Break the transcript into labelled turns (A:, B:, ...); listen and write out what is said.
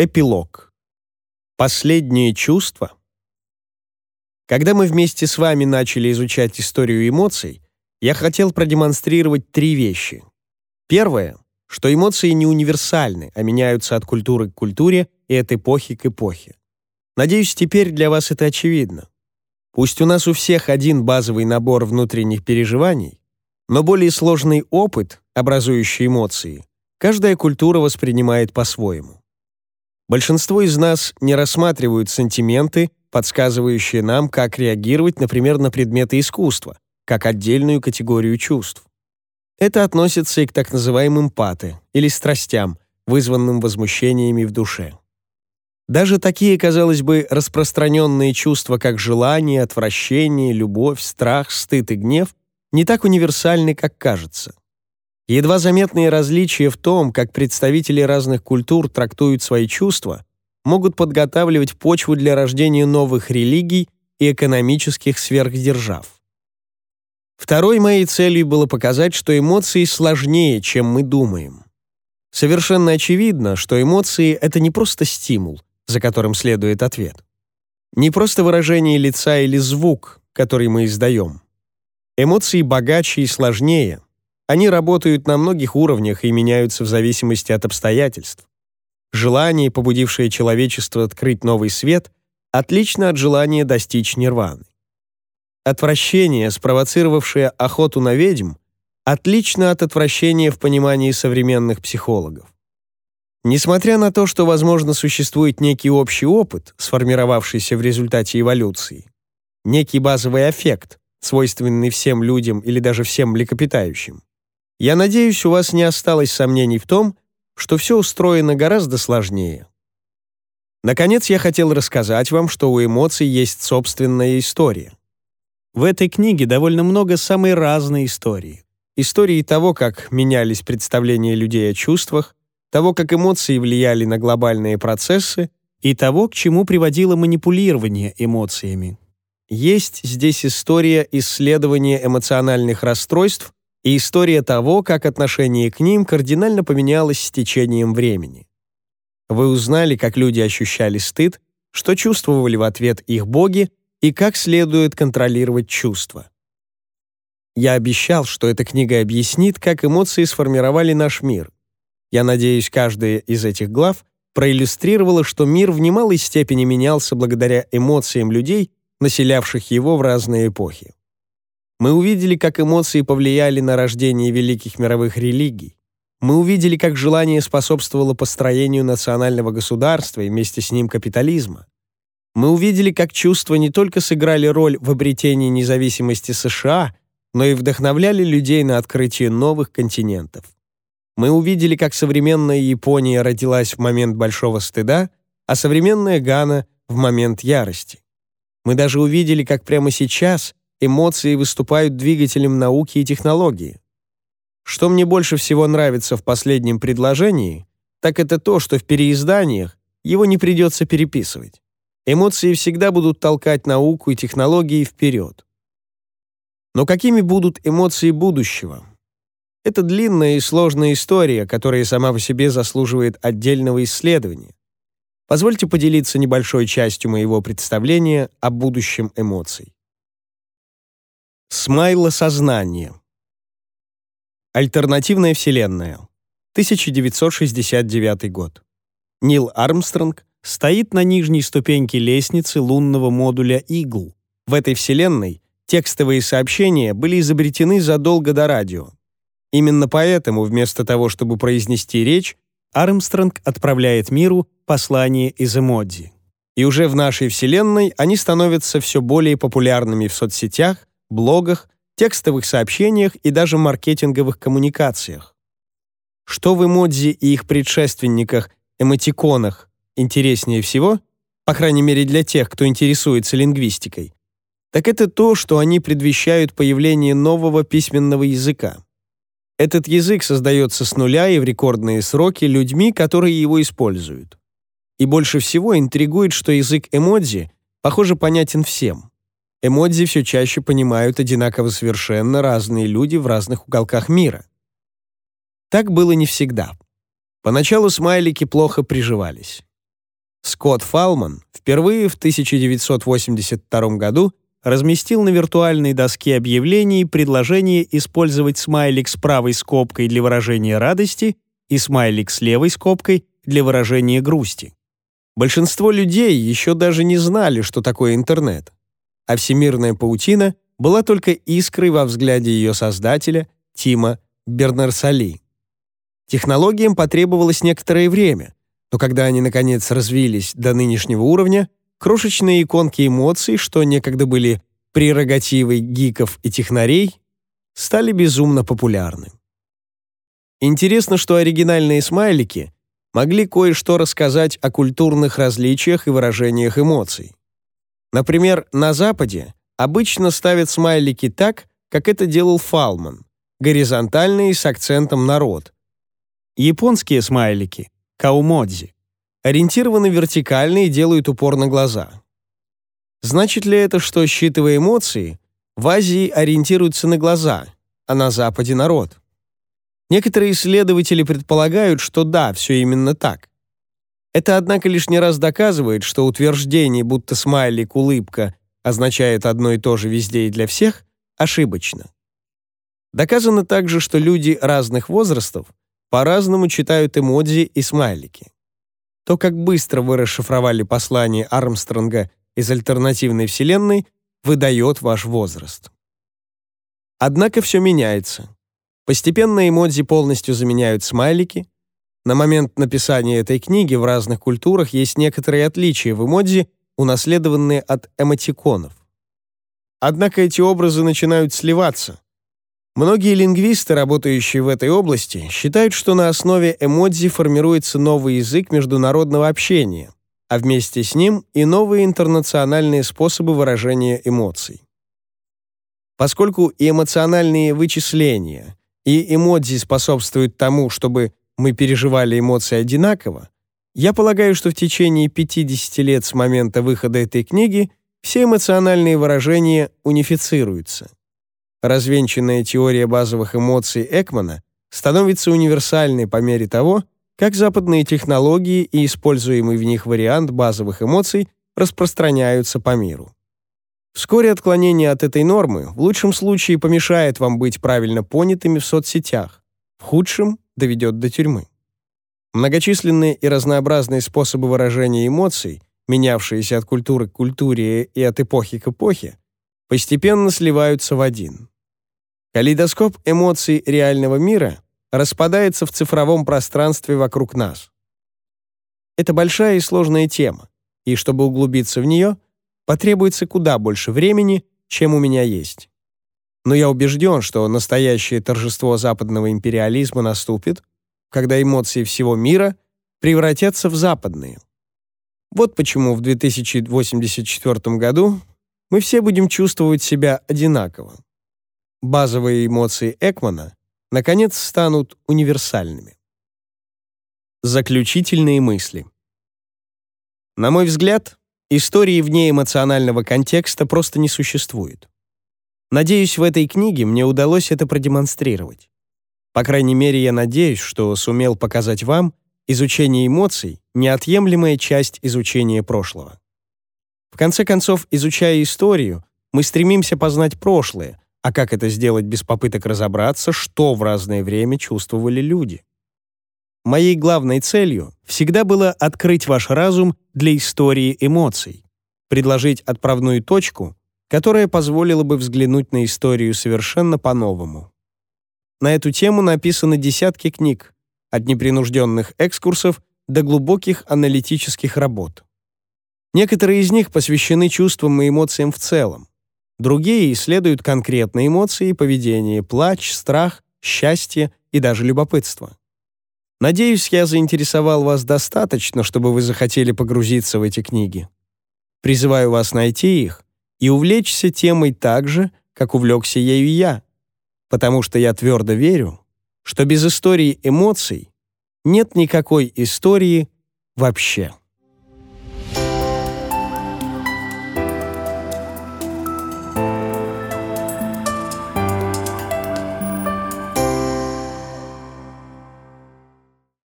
A: Эпилог. Последнее чувство. Когда мы вместе с вами начали изучать историю эмоций, я хотел продемонстрировать три вещи. Первое, что эмоции не универсальны, а меняются от культуры к культуре и от эпохи к эпохе. Надеюсь, теперь для вас это очевидно. Пусть у нас у всех один базовый набор внутренних переживаний, но более сложный опыт, образующий эмоции, каждая культура воспринимает по-своему. Большинство из нас не рассматривают сантименты, подсказывающие нам, как реагировать, например, на предметы искусства, как отдельную категорию чувств. Это относится и к так называемым паты, или страстям, вызванным возмущениями в душе. Даже такие, казалось бы, распространенные чувства, как желание, отвращение, любовь, страх, стыд и гнев, не так универсальны, как кажется. Едва заметные различия в том, как представители разных культур трактуют свои чувства, могут подготавливать почву для рождения новых религий и экономических сверхдержав. Второй моей целью было показать, что эмоции сложнее, чем мы думаем. Совершенно очевидно, что эмоции — это не просто стимул, за которым следует ответ. Не просто выражение лица или звук, который мы издаем. Эмоции богаче и сложнее — они работают на многих уровнях и меняются в зависимости от обстоятельств. Желание, побудившее человечество открыть новый свет, отлично от желания достичь нирваны. Отвращение, спровоцировавшее охоту на ведьм, отлично от отвращения в понимании современных психологов. Несмотря на то, что, возможно, существует некий общий опыт, сформировавшийся в результате эволюции, некий базовый эффект, свойственный всем людям или даже всем млекопитающим, я надеюсь, у вас не осталось сомнений в том, что все устроено гораздо сложнее. Наконец, я хотел рассказать вам, что у эмоций есть собственная история. В этой книге довольно много самой разной истории. Истории того, как менялись представления людей о чувствах, того, как эмоции влияли на глобальные процессы и того, к чему приводило манипулирование эмоциями. Есть здесь история исследования эмоциональных расстройств и история того, как отношение к ним кардинально поменялось с течением времени. Вы узнали, как люди ощущали стыд, что чувствовали в ответ их боги и как следует контролировать чувства. Я обещал, что эта книга объяснит, как эмоции сформировали наш мир. Я надеюсь, каждая из этих глав проиллюстрировала, что мир в немалой степени менялся благодаря эмоциям людей, населявших его в разные эпохи. Мы увидели, как эмоции повлияли на рождение великих мировых религий. Мы увидели, как желание способствовало построению национального государства и вместе с ним капитализма. Мы увидели, как чувства не только сыграли роль в обретении независимости США, но и вдохновляли людей на открытие новых континентов. Мы увидели, как современная Япония родилась в момент большого стыда, а современная Гана — в момент ярости. Мы даже увидели, как прямо сейчас эмоции выступают двигателем науки и технологии. Что мне больше всего нравится в последнем предложении, так это то, что в переизданиях его не придется переписывать. Эмоции всегда будут толкать науку и технологии вперед. Но какими будут эмоции будущего? Это длинная и сложная история, которая сама по себе заслуживает отдельного исследования. Позвольте поделиться небольшой частью моего представления о будущем эмоций. Смайло сознание. Альтернативная вселенная. 1969 год. Нил Армстронг стоит на нижней ступеньке лестницы лунного модуля «Игл». В этой вселенной текстовые сообщения были изобретены задолго до радио. Именно поэтому, вместо того, чтобы произнести речь, Армстронг отправляет миру послание из эмодзи. И уже в нашей вселенной они становятся все более популярными в соцсетях, блогах, текстовых сообщениях и даже маркетинговых коммуникациях. Что в эмодзи и их предшественниках, эмотиконах, интереснее всего, по крайней мере для тех, кто интересуется лингвистикой, так это то, что они предвещают появление нового письменного языка. Этот язык создается с нуля и в рекордные сроки людьми, которые его используют. И больше всего интригует, что язык эмодзи, похоже, понятен всем. Эмодзи все чаще понимают одинаково совершенно разные люди в разных уголках мира. Так было не всегда. Поначалу смайлики плохо приживались. Скотт Фалман впервые в 1982 году разместил на виртуальной доске объявлений предложение использовать смайлик с правой скобкой для выражения радости и смайлик с левой скобкой для выражения грусти. Большинство людей еще даже не знали, что такое интернет а всемирная паутина была только искрой во взгляде ее создателя Тима Бернарсали. Технологиям потребовалось некоторое время, но когда они, наконец, развились до нынешнего уровня, крошечные иконки эмоций, что некогда были прерогативой гиков и технарей, стали безумно популярны. Интересно, что оригинальные смайлики могли кое-что рассказать о культурных различиях и выражениях эмоций. Например, на Западе обычно ставят смайлики так, как это делал Фалман, горизонтальные с акцентом на рот. Японские смайлики, каумодзи, ориентированы вертикально и делают упор на глаза. Значит ли это, что, считывая эмоции, в Азии ориентируются на глаза, а на Западе — на рот? Некоторые исследователи предполагают, что да, все именно так. Это, однако, лишний раз доказывает, что утверждение, будто смайлик, улыбка означает одно и то же везде и для всех, ошибочно. Доказано также, что люди разных возрастов по-разному читают эмодзи и смайлики. То, как быстро вы расшифровали послание Армстронга из альтернативной вселенной, выдает ваш возраст. Однако все меняется. Постепенно эмодзи полностью заменяют смайлики, на момент написания этой книги в разных культурах есть некоторые отличия в эмодзи, унаследованные от эмотиконов. Однако эти образы начинают сливаться. Многие лингвисты, работающие в этой области, считают, что на основе эмодзи формируется новый язык международного общения, а вместе с ним и новые интернациональные способы выражения эмоций. Поскольку и эмоциональные вычисления, и эмодзи способствуют тому, чтобы мы переживали эмоции одинаково, я полагаю, что в течение 50 лет с момента выхода этой книги все эмоциональные выражения унифицируются. Развенчанная теория базовых эмоций Экмана становится универсальной по мере того, как западные технологии и используемый в них вариант базовых эмоций распространяются по миру. Вскоре отклонение от этой нормы в лучшем случае помешает вам быть правильно понятыми в соцсетях, в худшем доведет до тюрьмы. Многочисленные и разнообразные способы выражения эмоций, менявшиеся от культуры к культуре и от эпохи к эпохе, постепенно сливаются в один. Калейдоскоп эмоций реального мира распадается в цифровом пространстве вокруг нас. Это большая и сложная тема, и чтобы углубиться в нее, потребуется куда больше времени, чем у меня есть. Но я убежден, что настоящее торжество западного империализма наступит, когда эмоции всего мира превратятся в западные. Вот почему в 2084 году мы все будем чувствовать себя одинаково. Базовые эмоции Экмана наконец станут универсальными. Заключительные мысли. На мой взгляд, истории вне эмоционального контекста просто не существует. Надеюсь, в этой книге мне удалось это продемонстрировать. По крайней мере, я надеюсь, что сумел показать вам изучение эмоций — неотъемлемая часть изучения прошлого. В конце концов, изучая историю, мы стремимся познать прошлое, а как это сделать без попыток разобраться, что в разное время чувствовали люди? Моей главной целью всегда было открыть ваш разум для истории эмоций, предложить отправную точку которое позволило бы взглянуть на историю совершенно по-новому. На эту тему написаны десятки книг, от непринужденных экскурсов до глубоких аналитических работ. Некоторые из них посвящены чувствам и эмоциям в целом. Другие исследуют конкретные эмоции и поведение, плач, страх, счастье и даже любопытство. Надеюсь, я заинтересовал вас достаточно, чтобы вы захотели погрузиться в эти книги. Призываю вас найти их и увлечься темой так же, как увлекся ею я, потому что я твердо верю, что без истории эмоций нет никакой истории вообще.